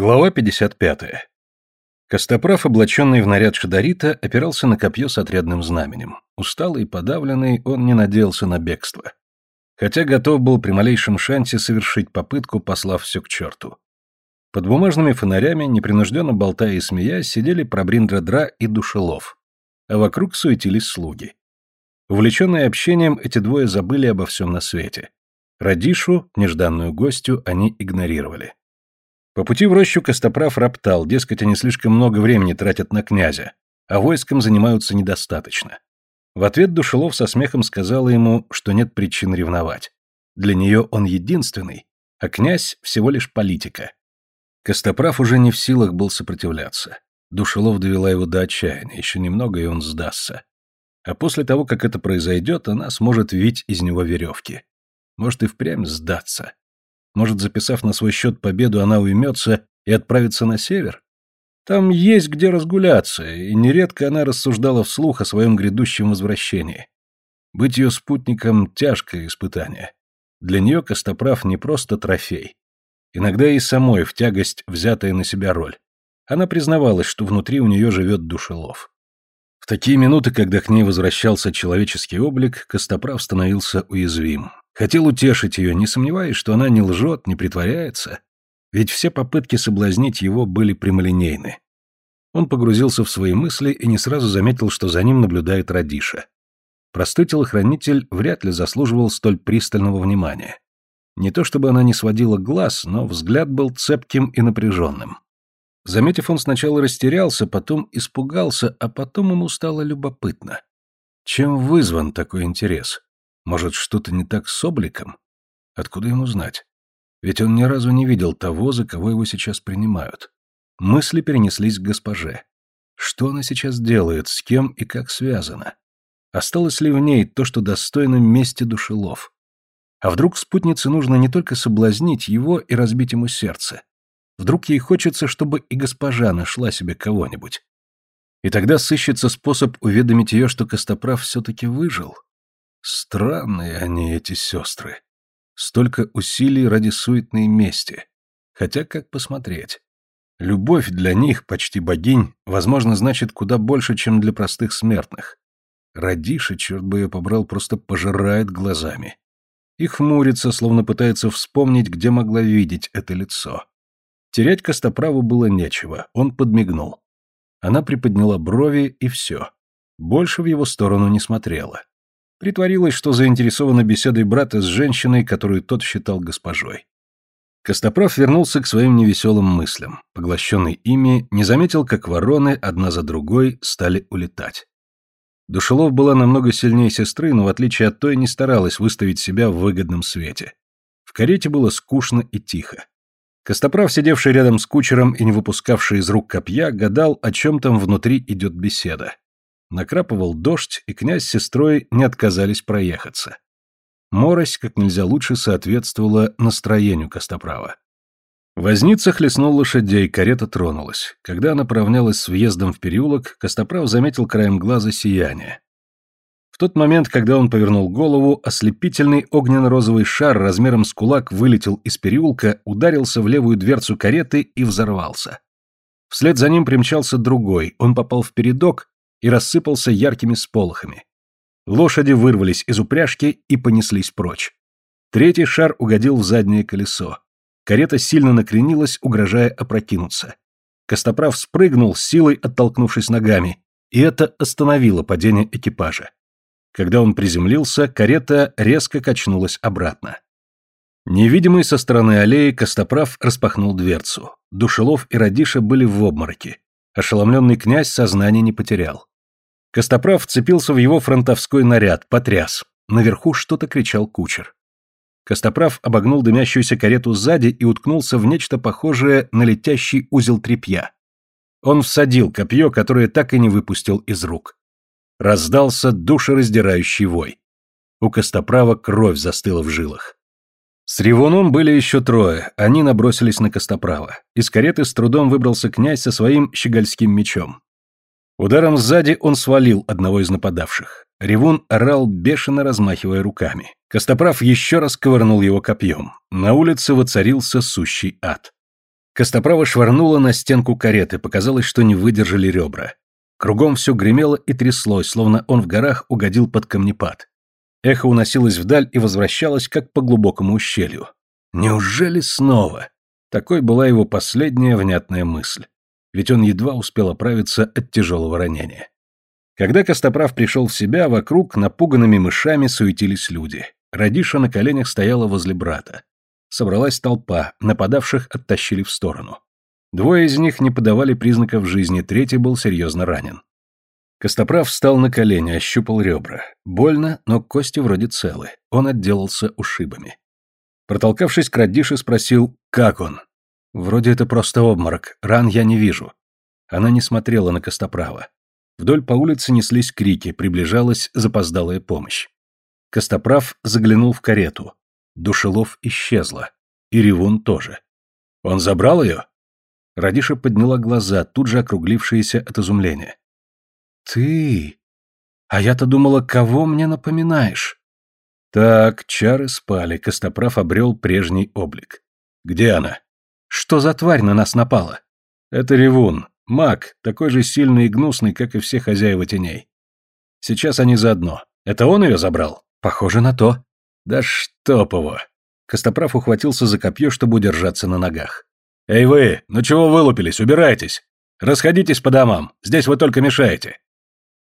Глава 55. Костоправ, облаченный в наряд Шадарита, опирался на копье с отрядным знаменем. Усталый и подавленный, он не надеялся на бегство. Хотя готов был при малейшем шансе совершить попытку, послав все к черту. Под бумажными фонарями, непринужденно болтая и смеясь, сидели Прабриндра-Дра и Душелов, а вокруг суетились слуги. Увлеченные общением, эти двое забыли обо всем на свете. Радишу, нежданную гостью, они игнорировали. По пути в рощу Костоправ роптал, дескать, они слишком много времени тратят на князя, а войском занимаются недостаточно. В ответ Душелов со смехом сказала ему, что нет причин ревновать. Для нее он единственный, а князь всего лишь политика. Костоправ уже не в силах был сопротивляться. Душелов довела его до отчаяния, еще немного, и он сдастся. А после того, как это произойдет, она сможет вить из него веревки. Может и впрямь сдаться. Может, записав на свой счет победу, она уймется и отправится на север? Там есть где разгуляться, и нередко она рассуждала вслух о своем грядущем возвращении. Быть ее спутником — тяжкое испытание. Для нее Костоправ не просто трофей. Иногда и самой в тягость взятая на себя роль. Она признавалась, что внутри у нее живет душелов. В такие минуты, когда к ней возвращался человеческий облик, Костоправ становился уязвим. Хотел утешить ее, не сомневаясь, что она не лжет, не притворяется, ведь все попытки соблазнить его были прямолинейны. Он погрузился в свои мысли и не сразу заметил, что за ним наблюдает Радиша. Простой телохранитель вряд ли заслуживал столь пристального внимания. Не то чтобы она не сводила глаз, но взгляд был цепким и напряженным. Заметив, он сначала растерялся, потом испугался, а потом ему стало любопытно. Чем вызван такой интерес? Может, что-то не так с обликом? Откуда ему знать? Ведь он ни разу не видел того, за кого его сейчас принимают. Мысли перенеслись к госпоже. Что она сейчас делает, с кем и как связана? Осталось ли в ней то, что достойно мести душелов? А вдруг спутнице нужно не только соблазнить его и разбить ему сердце? Вдруг ей хочется, чтобы и госпожа нашла себе кого-нибудь? И тогда сыщется способ уведомить ее, что Костоправ все-таки выжил, Странные они, эти сестры. Столько усилий ради суетной мести. Хотя как посмотреть? Любовь для них, почти богинь, возможно, значит куда больше, чем для простых смертных. Радиша, черт бы ее побрал, просто пожирает глазами. И хмурится, словно пытается вспомнить, где могла видеть это лицо. Терять Костоправу было нечего, он подмигнул. Она приподняла брови, и все. Больше в его сторону не смотрела. Притворилась, что заинтересована беседой брата с женщиной, которую тот считал госпожой. Костоправ вернулся к своим невеселым мыслям. Поглощенный ими, не заметил, как вороны одна за другой стали улетать. Душелов была намного сильнее сестры, но в отличие от той не старалась выставить себя в выгодном свете. В карете было скучно и тихо. Костоправ, сидевший рядом с кучером и не выпускавший из рук копья, гадал, о чем там внутри идет беседа. Накрапывал дождь, и князь с сестрой не отказались проехаться. Морось как нельзя лучше соответствовала настроению Костоправа. Возница хлестнул лошадей, карета тронулась. Когда она поравнялась с въездом в переулок, Костоправ заметил краем глаза сияние. В тот момент, когда он повернул голову, ослепительный огненно-розовый шар размером с кулак вылетел из переулка, ударился в левую дверцу кареты и взорвался. Вслед за ним примчался другой, он попал в передок и рассыпался яркими сполохами. Лошади вырвались из упряжки и понеслись прочь. Третий шар угодил в заднее колесо. Карета сильно накренилась, угрожая опрокинуться. Костоправ спрыгнул, силой оттолкнувшись ногами, и это остановило падение экипажа. Когда он приземлился, карета резко качнулась обратно. Невидимый со стороны аллеи Костоправ распахнул дверцу. Душелов и Радиша были в обмороке. Ошеломленный князь сознание не потерял. Костоправ вцепился в его фронтовской наряд, потряс. Наверху что-то кричал кучер. Костоправ обогнул дымящуюся карету сзади и уткнулся в нечто похожее на летящий узел тряпья. Он всадил копье, которое так и не выпустил из рук. Раздался душераздирающий вой. У Костоправа кровь застыла в жилах. С ревуном были еще трое, они набросились на Костоправа. Из кареты с трудом выбрался князь со своим щегольским мечом. Ударом сзади он свалил одного из нападавших. Ревун орал, бешено размахивая руками. Костоправ еще раз ковырнул его копьем. На улице воцарился сущий ад. Костоправа швырнула на стенку кареты, показалось, что не выдержали ребра. Кругом все гремело и тряслось, словно он в горах угодил под камнепад. Эхо уносилось вдаль и возвращалось, как по глубокому ущелью. Неужели снова? Такой была его последняя внятная мысль. Ведь он едва успел оправиться от тяжелого ранения. Когда Костоправ пришел в себя, вокруг напуганными мышами суетились люди. Радиша на коленях стояла возле брата. Собралась толпа, нападавших оттащили в сторону. Двое из них не подавали признаков жизни, третий был серьезно ранен. Костоправ встал на колени, ощупал ребра. Больно, но кости вроде целы. Он отделался ушибами. Протолкавшись к Радише, спросил, как он? Вроде это просто обморок, ран я не вижу. Она не смотрела на Костоправа. Вдоль по улице неслись крики, приближалась запоздалая помощь. Костоправ заглянул в карету. Душелов исчезла. И Ревун тоже. Он забрал ее? Радиша подняла глаза, тут же округлившиеся от изумления. «Ты? А я-то думала, кого мне напоминаешь?» Так, чары спали, Костоправ обрел прежний облик. «Где она?» «Что за тварь на нас напала?» «Это Ревун, маг, такой же сильный и гнусный, как и все хозяева теней. Сейчас они заодно. Это он ее забрал?» «Похоже на то». «Да чтоб его!» Костоправ ухватился за копье, чтобы удержаться на ногах. «Эй вы, ну чего вылупились, убирайтесь! Расходитесь по домам, здесь вы только мешаете!»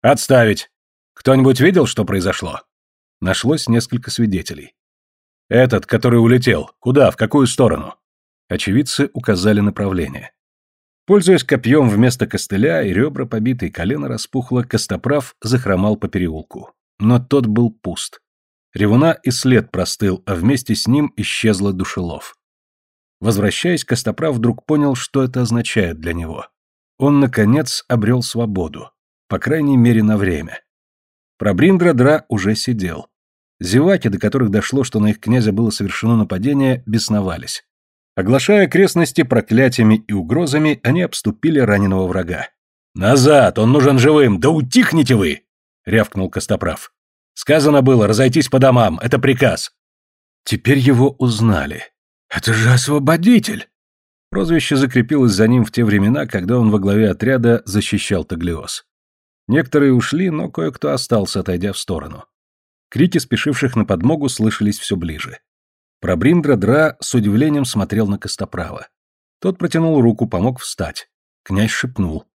«Отставить! Кто-нибудь видел, что произошло?» Нашлось несколько свидетелей. «Этот, который улетел, куда, в какую сторону?» Очевидцы указали направление. Пользуясь копьем вместо костыля и ребра побитые, колено распухло, Костоправ захромал по переулку. Но тот был пуст. Ревуна и след простыл, а вместе с ним исчезла душелов. Возвращаясь, Костоправ вдруг понял, что это означает для него. Он, наконец, обрел свободу. По крайней мере, на время. Пробриндра-дра уже сидел. Зеваки, до которых дошло, что на их князя было совершено нападение, бесновались. Оглашая окрестности проклятиями и угрозами, они обступили раненого врага. «Назад! Он нужен живым! Да утихните вы!» — рявкнул Костоправ. «Сказано было, разойтись по домам. Это приказ». Теперь его узнали. «Это же освободитель!» Прозвище закрепилось за ним в те времена, когда он во главе отряда защищал Таглиоз. Некоторые ушли, но кое-кто остался, отойдя в сторону. Крики спешивших на подмогу слышались все ближе. Пробриндра-дра с удивлением смотрел на Костоправа. Тот протянул руку, помог встать. Князь шепнул.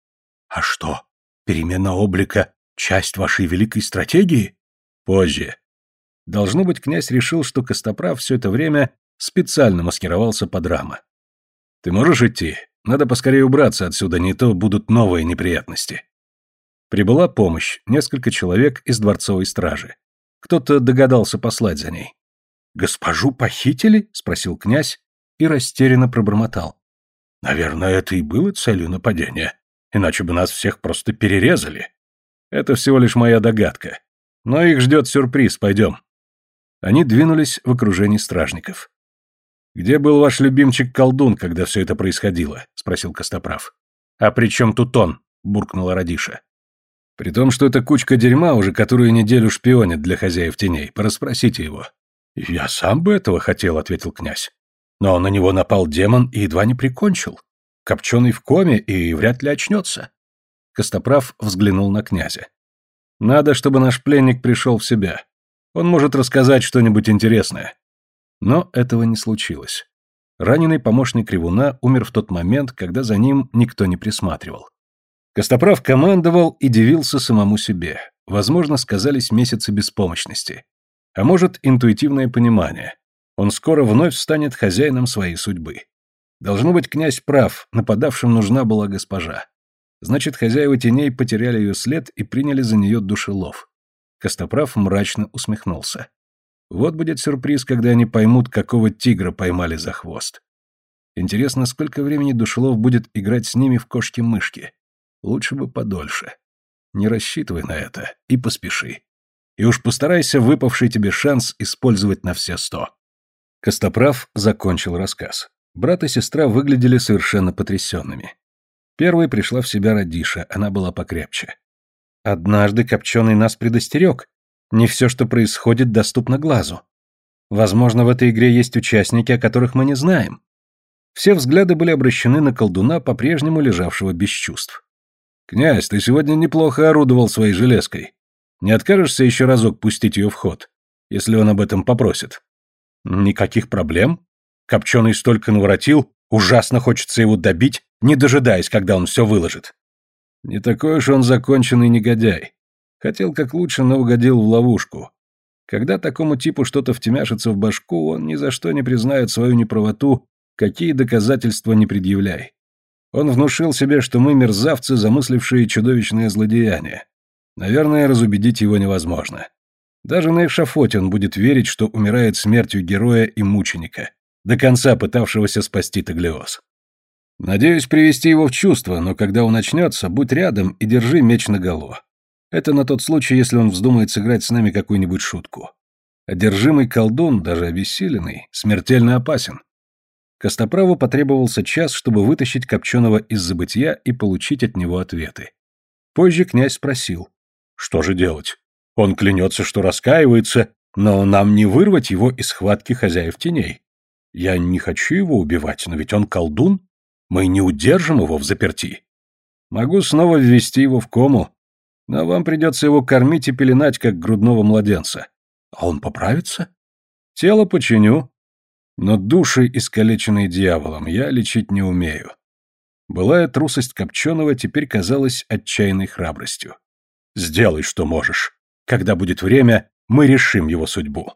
«А что, перемена облика — часть вашей великой стратегии?» «Позже». Должно быть, князь решил, что Костоправ все это время Специально маскировался под рама. «Ты можешь идти? Надо поскорее убраться отсюда, не то будут новые неприятности». Прибыла помощь, несколько человек из дворцовой стражи. Кто-то догадался послать за ней. «Госпожу похитили?» — спросил князь и растерянно пробормотал. «Наверное, это и было целью нападения, иначе бы нас всех просто перерезали. Это всего лишь моя догадка. Но их ждет сюрприз, пойдем». Они двинулись в окружении стражников. «Где был ваш любимчик-колдун, когда все это происходило?» — спросил Костоправ. «А при чем тут он?» — буркнула Радиша. «При том, что это кучка дерьма уже которую неделю шпионит для хозяев теней. Пораспросите его». «Я сам бы этого хотел», — ответил князь. «Но на него напал демон и едва не прикончил. Копченый в коме и вряд ли очнется». Костоправ взглянул на князя. «Надо, чтобы наш пленник пришел в себя. Он может рассказать что-нибудь интересное. Но этого не случилось. Раненый помощник Ревуна умер в тот момент, когда за ним никто не присматривал. Костоправ командовал и дивился самому себе. Возможно, сказались месяцы беспомощности. А может, интуитивное понимание. Он скоро вновь станет хозяином своей судьбы. Должно быть, князь прав, нападавшим нужна была госпожа. Значит, хозяева теней потеряли ее след и приняли за нее душелов. Костоправ мрачно усмехнулся. Вот будет сюрприз, когда они поймут, какого тигра поймали за хвост. Интересно, сколько времени Душелов будет играть с ними в кошки-мышки. Лучше бы подольше. Не рассчитывай на это и поспеши. И уж постарайся выпавший тебе шанс использовать на все сто. Костоправ закончил рассказ. Брат и сестра выглядели совершенно потрясенными. Первой пришла в себя Радиша, она была покрепче. «Однажды Копченый нас предостерег. Не все, что происходит, доступно глазу. Возможно, в этой игре есть участники, о которых мы не знаем. Все взгляды были обращены на колдуна, по-прежнему лежавшего без чувств. «Князь, ты сегодня неплохо орудовал своей железкой. Не откажешься еще разок пустить ее в ход, если он об этом попросит?» «Никаких проблем. Копченый столько наворотил, ужасно хочется его добить, не дожидаясь, когда он все выложит». «Не такой уж он законченный негодяй. Хотел как лучше, но угодил в ловушку. Когда такому типу что-то втемяшится в башку, он ни за что не признает свою неправоту, какие доказательства не предъявляй. Он внушил себе, что мы мерзавцы, замыслившие чудовищное злодеяние. Наверное, разубедить его невозможно. Даже на эшафоте он будет верить, что умирает смертью героя и мученика, до конца пытавшегося спасти Таглиоз. Надеюсь привести его в чувство, но когда он очнется, будь рядом и держи меч наголо. Это на тот случай, если он вздумает сыграть с нами какую-нибудь шутку. Одержимый колдун, даже обессиленный, смертельно опасен. Костоправу потребовался час, чтобы вытащить Копченого из забытия и получить от него ответы. Позже князь спросил, что же делать? Он клянется, что раскаивается, но нам не вырвать его из схватки хозяев теней. Я не хочу его убивать, но ведь он колдун. Мы не удержим его в заперти. Могу снова ввести его в кому, но вам придется его кормить и пеленать, как грудного младенца. А он поправится? Тело починю. Но души, искалеченные дьяволом, я лечить не умею. Былая трусость Копченого теперь казалась отчаянной храбростью. Сделай, что можешь. Когда будет время, мы решим его судьбу.